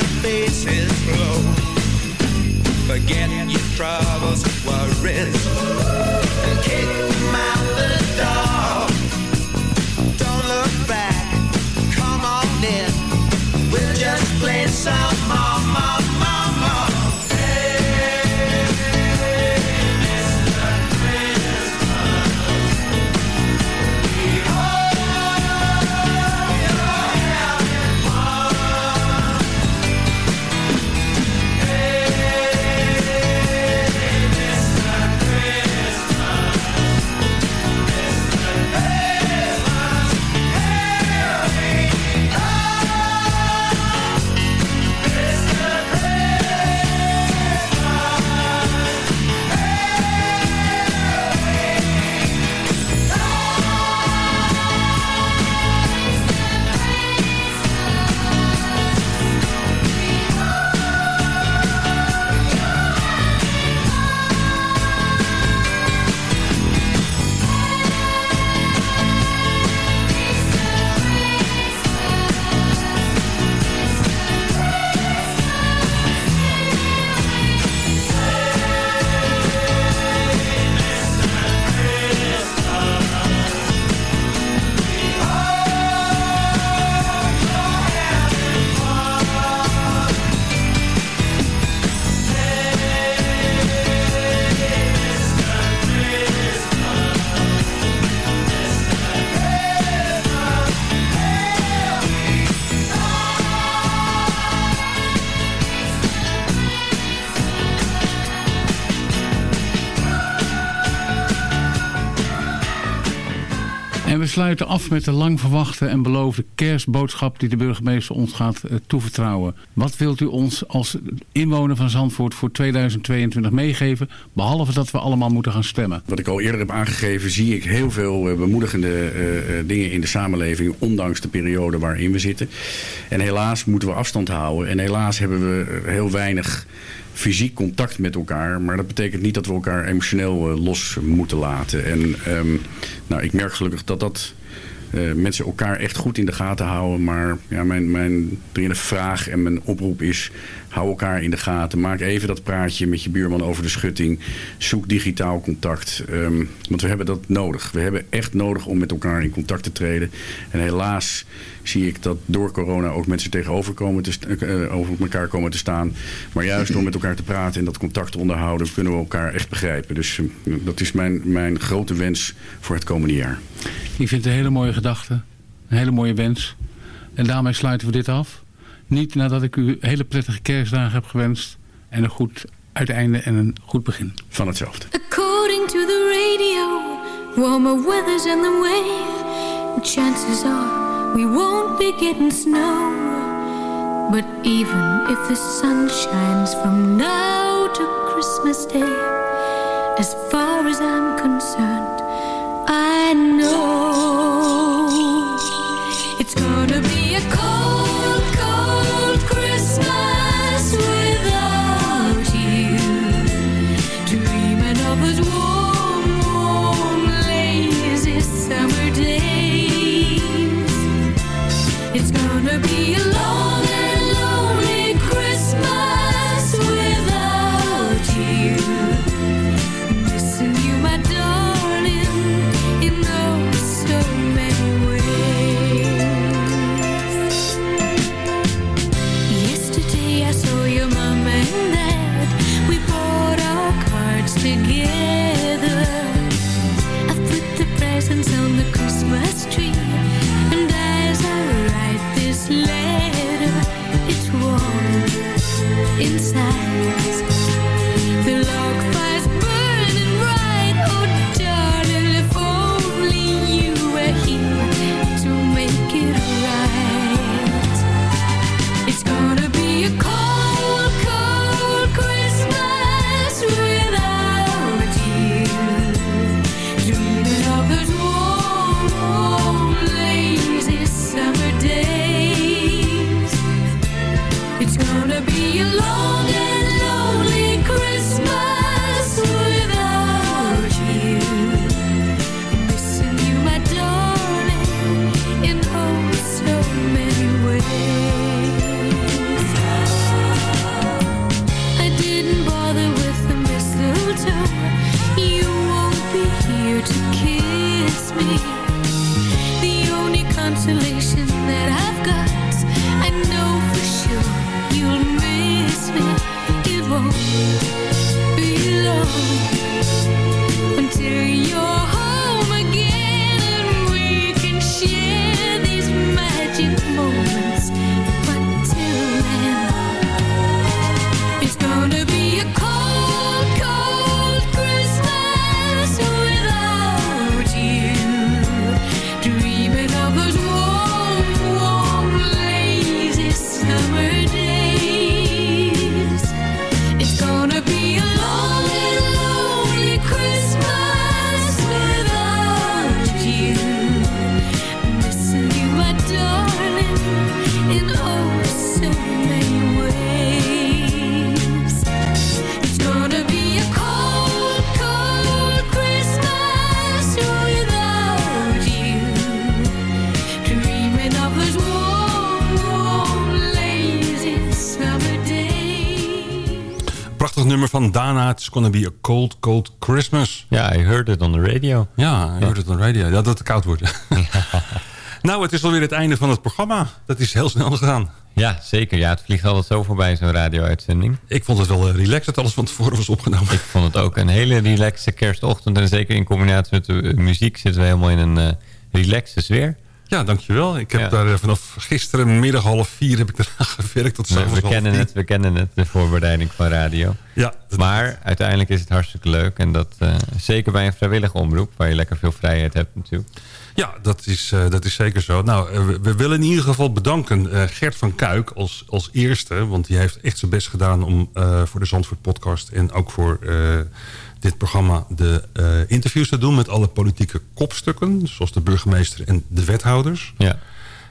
the faces glow. Forget your troubles, worries, En we sluiten af met de lang verwachte en beloofde kerstboodschap die de burgemeester ons gaat eh, toevertrouwen. Wat wilt u ons als inwoner van Zandvoort voor 2022 meegeven, behalve dat we allemaal moeten gaan stemmen? Wat ik al eerder heb aangegeven, zie ik heel veel eh, bemoedigende eh, dingen in de samenleving, ondanks de periode waarin we zitten. En helaas moeten we afstand houden. En helaas hebben we heel weinig fysiek contact met elkaar. Maar dat betekent niet dat we elkaar emotioneel eh, los moeten laten. En ehm, nou, ik merk gelukkig dat dat eh, mensen elkaar echt goed in de gaten houden. Maar ja, mijn, mijn dringende vraag en mijn oproep is... hou elkaar in de gaten. Maak even dat praatje met je buurman over de schutting. Zoek digitaal contact. Ehm, want we hebben dat nodig. We hebben echt nodig om met elkaar in contact te treden. En helaas zie ik dat door corona ook mensen tegenover komen st- eh, over elkaar komen te staan. Maar juist door met elkaar te praten en dat contact te onderhouden... kunnen we elkaar echt begrijpen. Dus eh, dat is mijn, mijn grote wens voor het komende jaar. Ik vind het een hele mooie gedachte. Een hele mooie wens. En daarmee sluiten we dit af. Niet nadat ik u hele prettige kerstdagen heb gewenst. En een goed uiteinde en een goed begin. Van hetzelfde. According to the radio, warmer weather's on the way. Chances are we won't be getting snow. But even if the sun shines from now to Christmas Day, as far as I'm concerned, I know Prachtig nummer van Dana. It's gonna be a cold, cold Christmas. Ja, I heard it on the radio. Ja, je hoort het on the radio. Ja, dat het koud wordt. nou, het is alweer het einde van het programma. Dat is heel snel gegaan. Ja, zeker. Ja, het vliegt altijd zo voorbij, zo'n radio-uitzending. Ik vond het wel eh, relaxed dat alles van tevoren was opgenomen. Ik vond het ook een hele relaxe kerstochtend. En zeker in combinatie met de eh, muziek zitten we helemaal in een eh relaxe sfeer. Ja, dankjewel. Ik heb Ja. daar eh, vanaf gisterenmiddag half vier heb ik eraan gewerkt. Tot We, we kennen het, we kennen het, de voorbereiding van radio. Ja, maar uiteindelijk is het hartstikke leuk. En dat eh, zeker bij een vrijwillige omroep, waar je lekker veel vrijheid hebt natuurlijk. Ja, dat is, eh, dat is zeker zo. Nou, we, we willen in ieder geval bedanken Gert van Kuik als, als eerste. Want die heeft echt zijn best gedaan om voor de Zandvoort podcast... en ook voor dit programma de eh, interviews te doen... met alle politieke kopstukken, zoals de burgemeester en de wethouders. Ja.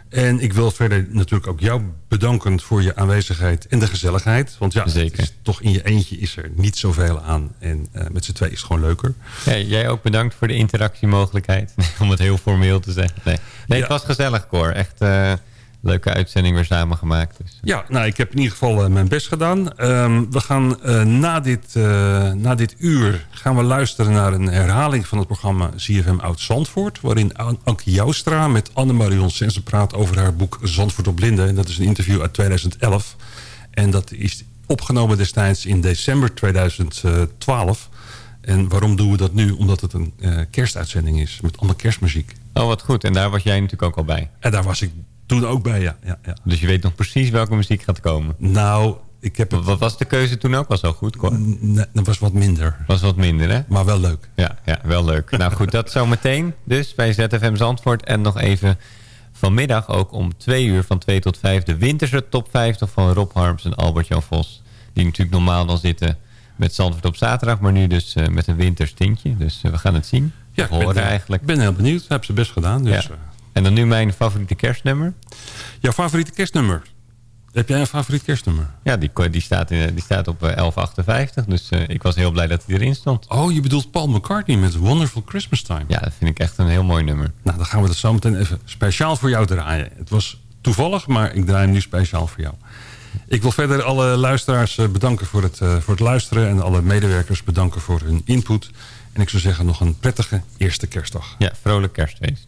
En ik wil verder natuurlijk ook jou bedanken voor je aanwezigheid en de gezelligheid. Want ja, het is toch in je eentje is er niet zoveel aan. En eh, met z'n twee is het gewoon leuker. Jij ook bedankt voor de interactiemogelijkheid. Om het heel formeel te zeggen. Nee, nee het was gezellig, Cor. Echt eh, leuke uitzending weer samen gemaakt. Dus. Ja, nou, ik heb in ieder geval eh, mijn best gedaan. Ehm, we gaan eh, na, dit, eh, na dit uur gaan we luisteren naar een herhaling van het programma ZFM Oud Zandvoort. Waarin An- Anke Joustra met Anne-Marion Sensen praat over haar boek Zandvoort op Blinden. En dat is een interview uit 2011. En dat is opgenomen destijds in december 2012. En waarom doen we dat nu? Omdat het een kerstuitzending is met allemaal kerstmuziek. Oh, wat goed. En daar was jij natuurlijk ook al bij. En daar was ik toen ook bij, ja. ja, ja. Dus je weet nog precies welke muziek gaat komen. Nou, ik heb het... Wat was de keuze toen ook al zo goed, Cor? Nee, dat was wat minder. Was wat minder, hè? Maar wel leuk. Ja, ja wel leuk. nou goed, dat zometeen dus bij ZFM Zandvoort. En nog even vanmiddag ook om twee uur van 2 tot 5... de winterse top 50 van Rob Harms en Albert-Jan Vos. Die natuurlijk normaal dan zitten met Zandvoort op zaterdag... maar nu dus eh, met een winters tintje. Dus eh, we gaan het zien. Ja, ik ben, horen eh, eigenlijk. Ik ben heel benieuwd. Heb ze best gedaan. Dus, Ja. Eh, En dan nu mijn favoriete kerstnummer. jouw favoriete kerstnummer? Heb jij een favoriet kerstnummer? Ja, die, die, staat, in, die staat op eh, 1158. Dus eh, ik was heel blij dat hij erin stond. Oh, je bedoelt Paul McCartney met Wonderful Christmas Time. Ja, dat vind ik echt een heel mooi nummer. Nou, dan gaan we dat zo meteen even speciaal voor jou draaien. Het was toevallig, maar ik draai hem nu speciaal voor jou. Ik wil verder alle luisteraars eh, bedanken voor het, eh, voor het luisteren... en alle medewerkers bedanken voor hun input. En ik zou zeggen nog een prettige eerste kerstdag. Ja, vrolijk kerstfeest.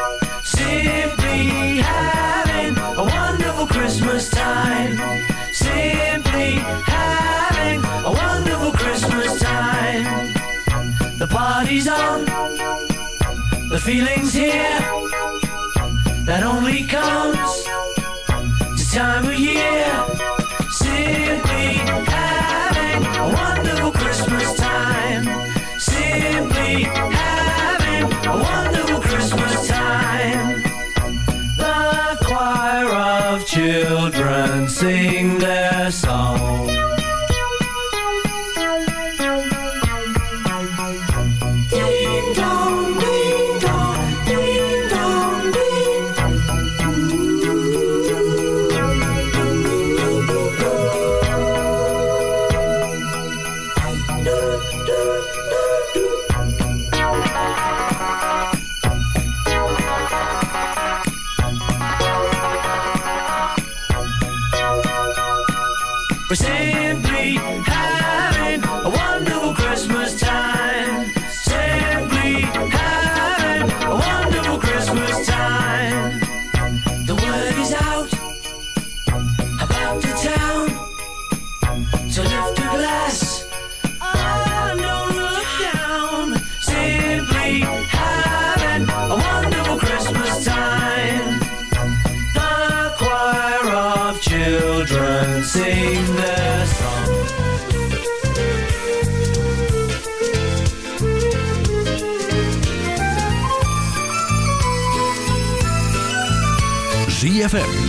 Simply having a wonderful Christmas time. Simply having a wonderful Christmas time. The party's on, the feeling's here. That only comes this time of year. Simply having a wonderful Christmas time. Simply having children sing